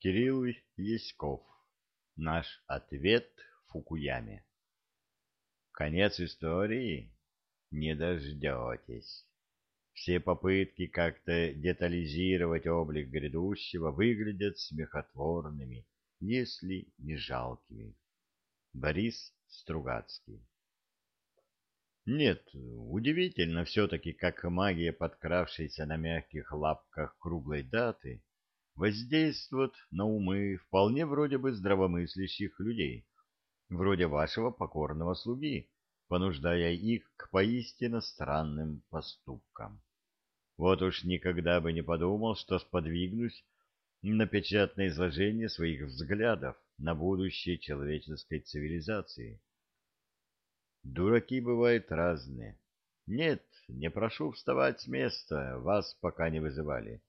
Кирилл Яськов. Наш ответ Фукуяме. Конец истории не дождетесь. Все попытки как-то детализировать облик грядущего выглядят смехотворными, если не жалкими. Борис Стругацкий Нет, удивительно все-таки, как магия, подкравшаяся на мягких лапках круглой даты, воздействует на умы вполне вроде бы здравомыслящих людей, вроде вашего покорного слуги, понуждая их к поистине странным поступкам. Вот уж никогда бы не подумал, что сподвигнусь на печатное изложение своих взглядов на будущее человеческой цивилизации. Дураки бывают разные. Нет, не прошу вставать с места, вас пока не вызывали.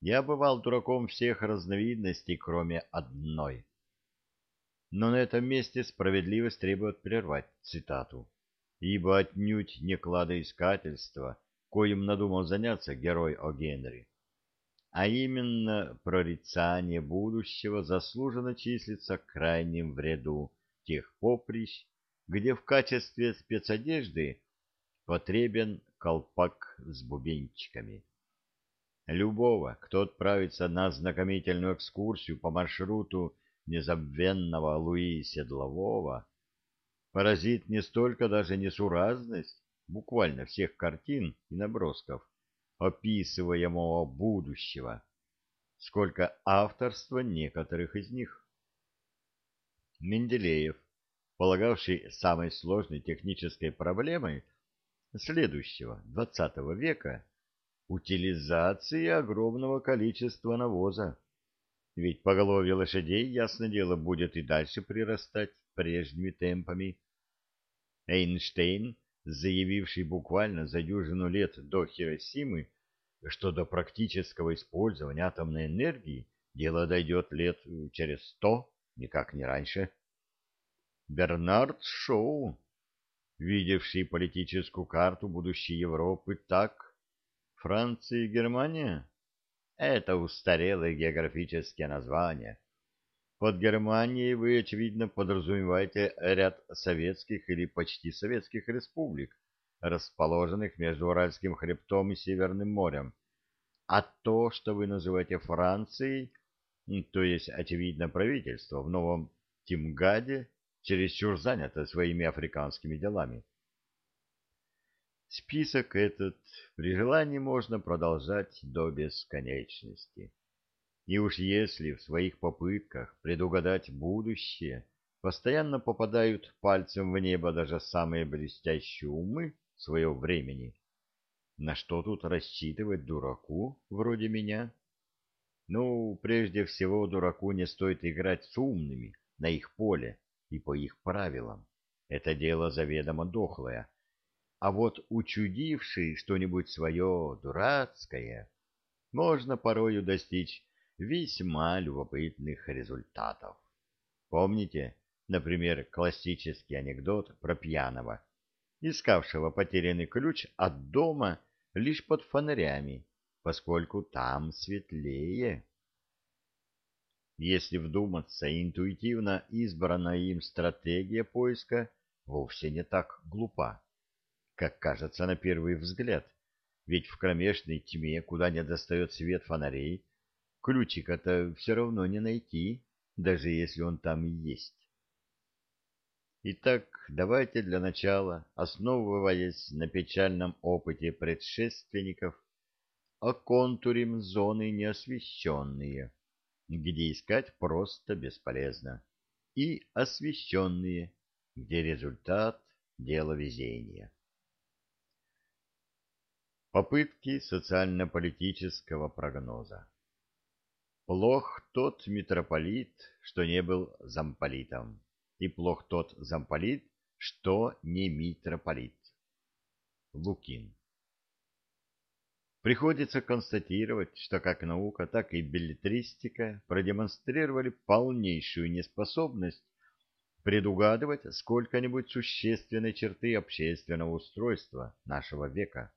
Я бывал дураком всех разновидностей, кроме одной. Но на этом месте справедливость требует прервать цитату, ибо отнюдь не кладоискательство, коим надумал заняться герой О. Генри, а именно прорицание будущего заслуженно числится крайним в ряду тех поприщ, где в качестве спецодежды потребен колпак с бубенчиками. Любого, кто отправится на знакомительную экскурсию по маршруту незабвенного Луи Седлового, поразит не столько даже несуразность буквально всех картин и набросков описываемого будущего, сколько авторства некоторых из них. Менделеев, полагавший самой сложной технической проблемой следующего XX века утилизации огромного количества навоза. Ведь поголовье лошадей, ясно дело, будет и дальше прирастать прежними темпами. Эйнштейн, заявивший буквально за дюжину лет до Хиросимы, что до практического использования атомной энергии дело дойдет лет через сто, никак не раньше. Бернард Шоу, видевший политическую карту будущей Европы так, Франция и Германия? Это устарелые географические названия. Под Германией вы, очевидно, подразумеваете ряд советских или почти советских республик, расположенных между Уральским хребтом и Северным морем. А то, что вы называете Францией, то есть, очевидно, правительство в Новом Тимгаде, чересчур занято своими африканскими делами. Список этот при желании можно продолжать до бесконечности. И уж если в своих попытках предугадать будущее постоянно попадают пальцем в небо даже самые блестящие умы своего времени, на что тут рассчитывать дураку вроде меня? Ну, прежде всего, дураку не стоит играть с умными на их поле и по их правилам. Это дело заведомо дохлое а вот учудивший что-нибудь свое дурацкое, можно порою достичь весьма любопытных результатов. Помните, например, классический анекдот про пьяного, искавшего потерянный ключ от дома лишь под фонарями, поскольку там светлее. Если вдуматься, интуитивно избранная им стратегия поиска вовсе не так глупа как кажется на первый взгляд, ведь в кромешной тьме, куда не достает свет фонарей, ключика-то все равно не найти, даже если он там и есть. Итак, давайте для начала, основываясь на печальном опыте предшественников, оконтурим зоны неосвещенные, где искать просто бесполезно, и освещенные, где результат – дело везения. Попытки социально-политического прогноза. Плох тот митрополит, что не был замполитом, и плох тот замполит, что не митрополит. Лукин. Приходится констатировать, что как наука, так и билетристика продемонстрировали полнейшую неспособность предугадывать сколько-нибудь существенной черты общественного устройства нашего века.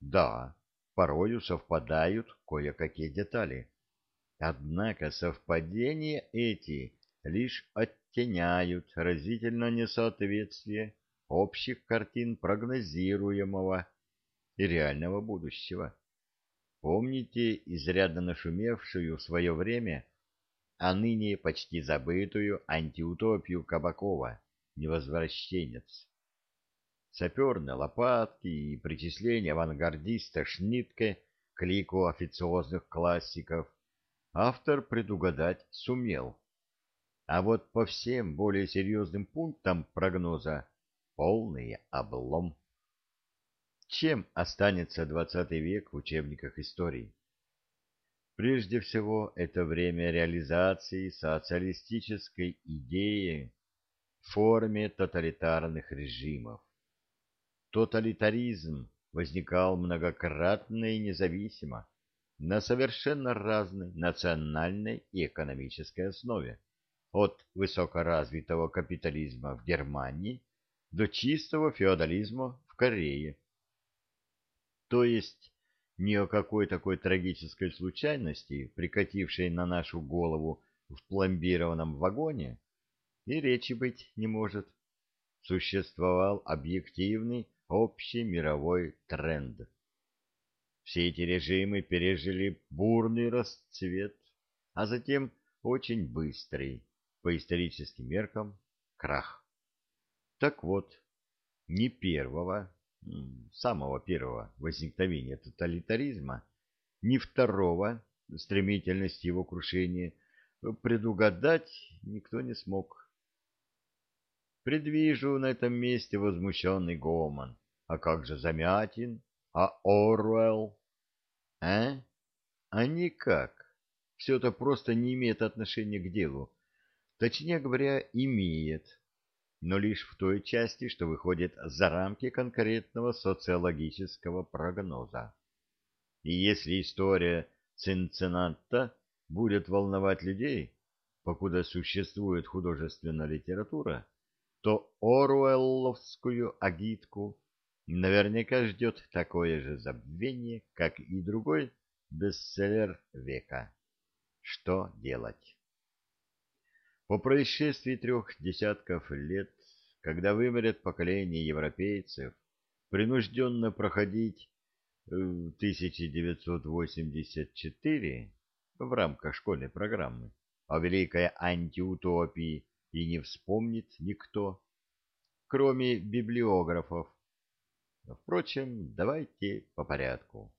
Да, порою совпадают кое-какие детали. Однако совпадения эти лишь оттеняют разительно несоответствие общих картин прогнозируемого и реального будущего. Помните изрядно нашумевшую в свое время, а ныне почти забытую антиутопию Кабакова «Невозвращенец»? Саперные лопатки и причисление авангардиста Шнитке к лику официозных классиков автор предугадать сумел. А вот по всем более серьезным пунктам прогноза полный облом. Чем останется двадцатый век в учебниках истории? Прежде всего, это время реализации социалистической идеи в форме тоталитарных режимов. Тоталитаризм возникал многократно и независимо, на совершенно разной национальной и экономической основе, от высокоразвитого капитализма в Германии до чистого феодализма в Корее. То есть ни о какой такой трагической случайности, прикатившей на нашу голову в пломбированном вагоне, и речи быть не может. Существовал объективный общий мировой тренд. Все эти режимы пережили бурный расцвет, а затем очень быстрый, по историческим меркам, крах. Так вот, не первого, самого первого возникновения тоталитаризма, ни второго, стремительность его крушения, предугадать никто не смог. Предвижу на этом месте возмущенный гомон. А как же Замятин? А Оруэлл? А? А никак. Все это просто не имеет отношения к делу. Точнее говоря, имеет но лишь в той части, что выходит за рамки конкретного социологического прогноза. И если история Цинцинната будет волновать людей, покуда существует художественная литература, то Оруэлловскую агитку наверняка ждет такое же забвение, как и другой бестселлер века. Что делать? По происшествии трех десятков лет, когда вымрет поколение европейцев, принужденно проходить 1984 э, в рамках школьной программы о великой антиутопии и не вспомнит никто, кроме библиографов. Впрочем, давайте по порядку.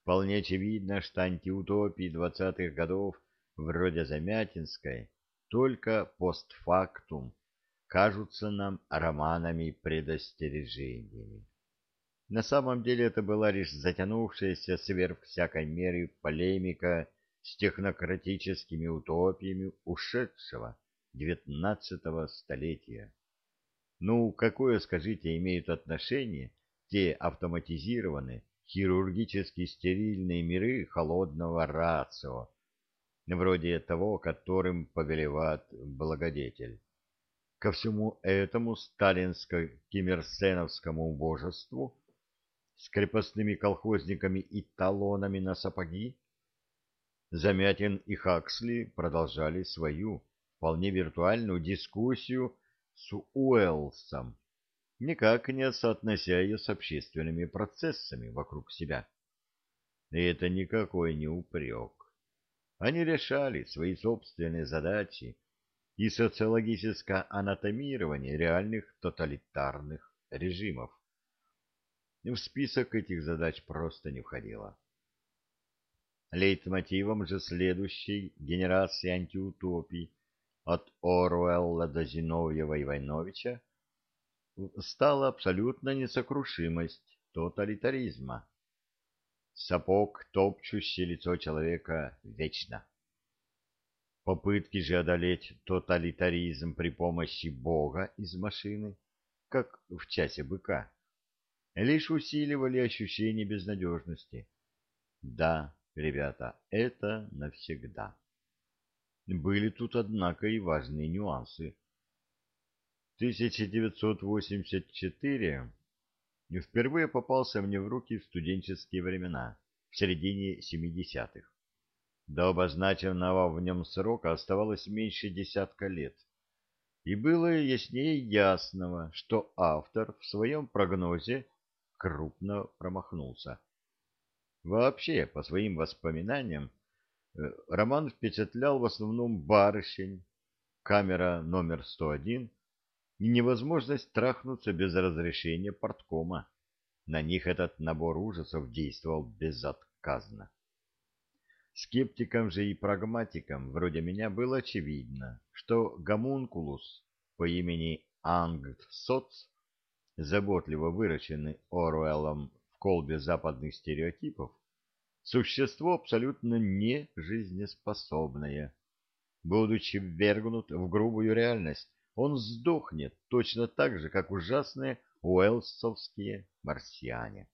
Вполне очевидно, что антиутопии двадцатых годов вроде Замятинской только постфактум кажутся нам романами-предостережениями. На самом деле это была лишь затянувшаяся сверх всякой меры полемика с технократическими утопиями ушедшего девятнадцатого столетия. Ну, какое, скажите, имеют отношение те автоматизированные, хирургически стерильные миры холодного рацио, вроде того, которым повелевает благодетель. Ко всему этому сталинско-киммерсеновскому божеству с крепостными колхозниками и талонами на сапоги Замятин и Хаксли продолжали свою вполне виртуальную дискуссию с Уэллсом, никак не соотнося ее с общественными процессами вокруг себя. И это никакой не упрек. Они решали свои собственные задачи и социологическое анатомирование реальных тоталитарных режимов. В список этих задач просто не входило. Лейтмотивом же следующей генерации антиутопий от Оруэлла до Зиновьева и Войновича стала абсолютно несокрушимость тоталитаризма сапог, топчущий лицо человека, вечно. Попытки же одолеть тоталитаризм при помощи Бога из машины, как в часе быка, лишь усиливали ощущение безнадежности. Да, ребята, это навсегда. Были тут, однако, и важные нюансы. 1984 впервые попался мне в руки в студенческие времена, в середине 70-х. До обозначенного в нем срока оставалось меньше десятка лет. И было яснее ясного, что автор в своем прогнозе крупно промахнулся. Вообще, по своим воспоминаниям, роман впечатлял в основном барышень, камера номер 101 и невозможность трахнуться без разрешения порткома. На них этот набор ужасов действовал безотказно. Скептикам же и прагматикам, вроде меня, было очевидно, что гомункулус по имени Ангтсоц, заботливо выращенный Оруэллом в колбе западных стереотипов, существо абсолютно не жизнеспособное. Будучи ввергнут в грубую реальность, он сдохнет точно так же, как ужасные уэлсовские марсиане.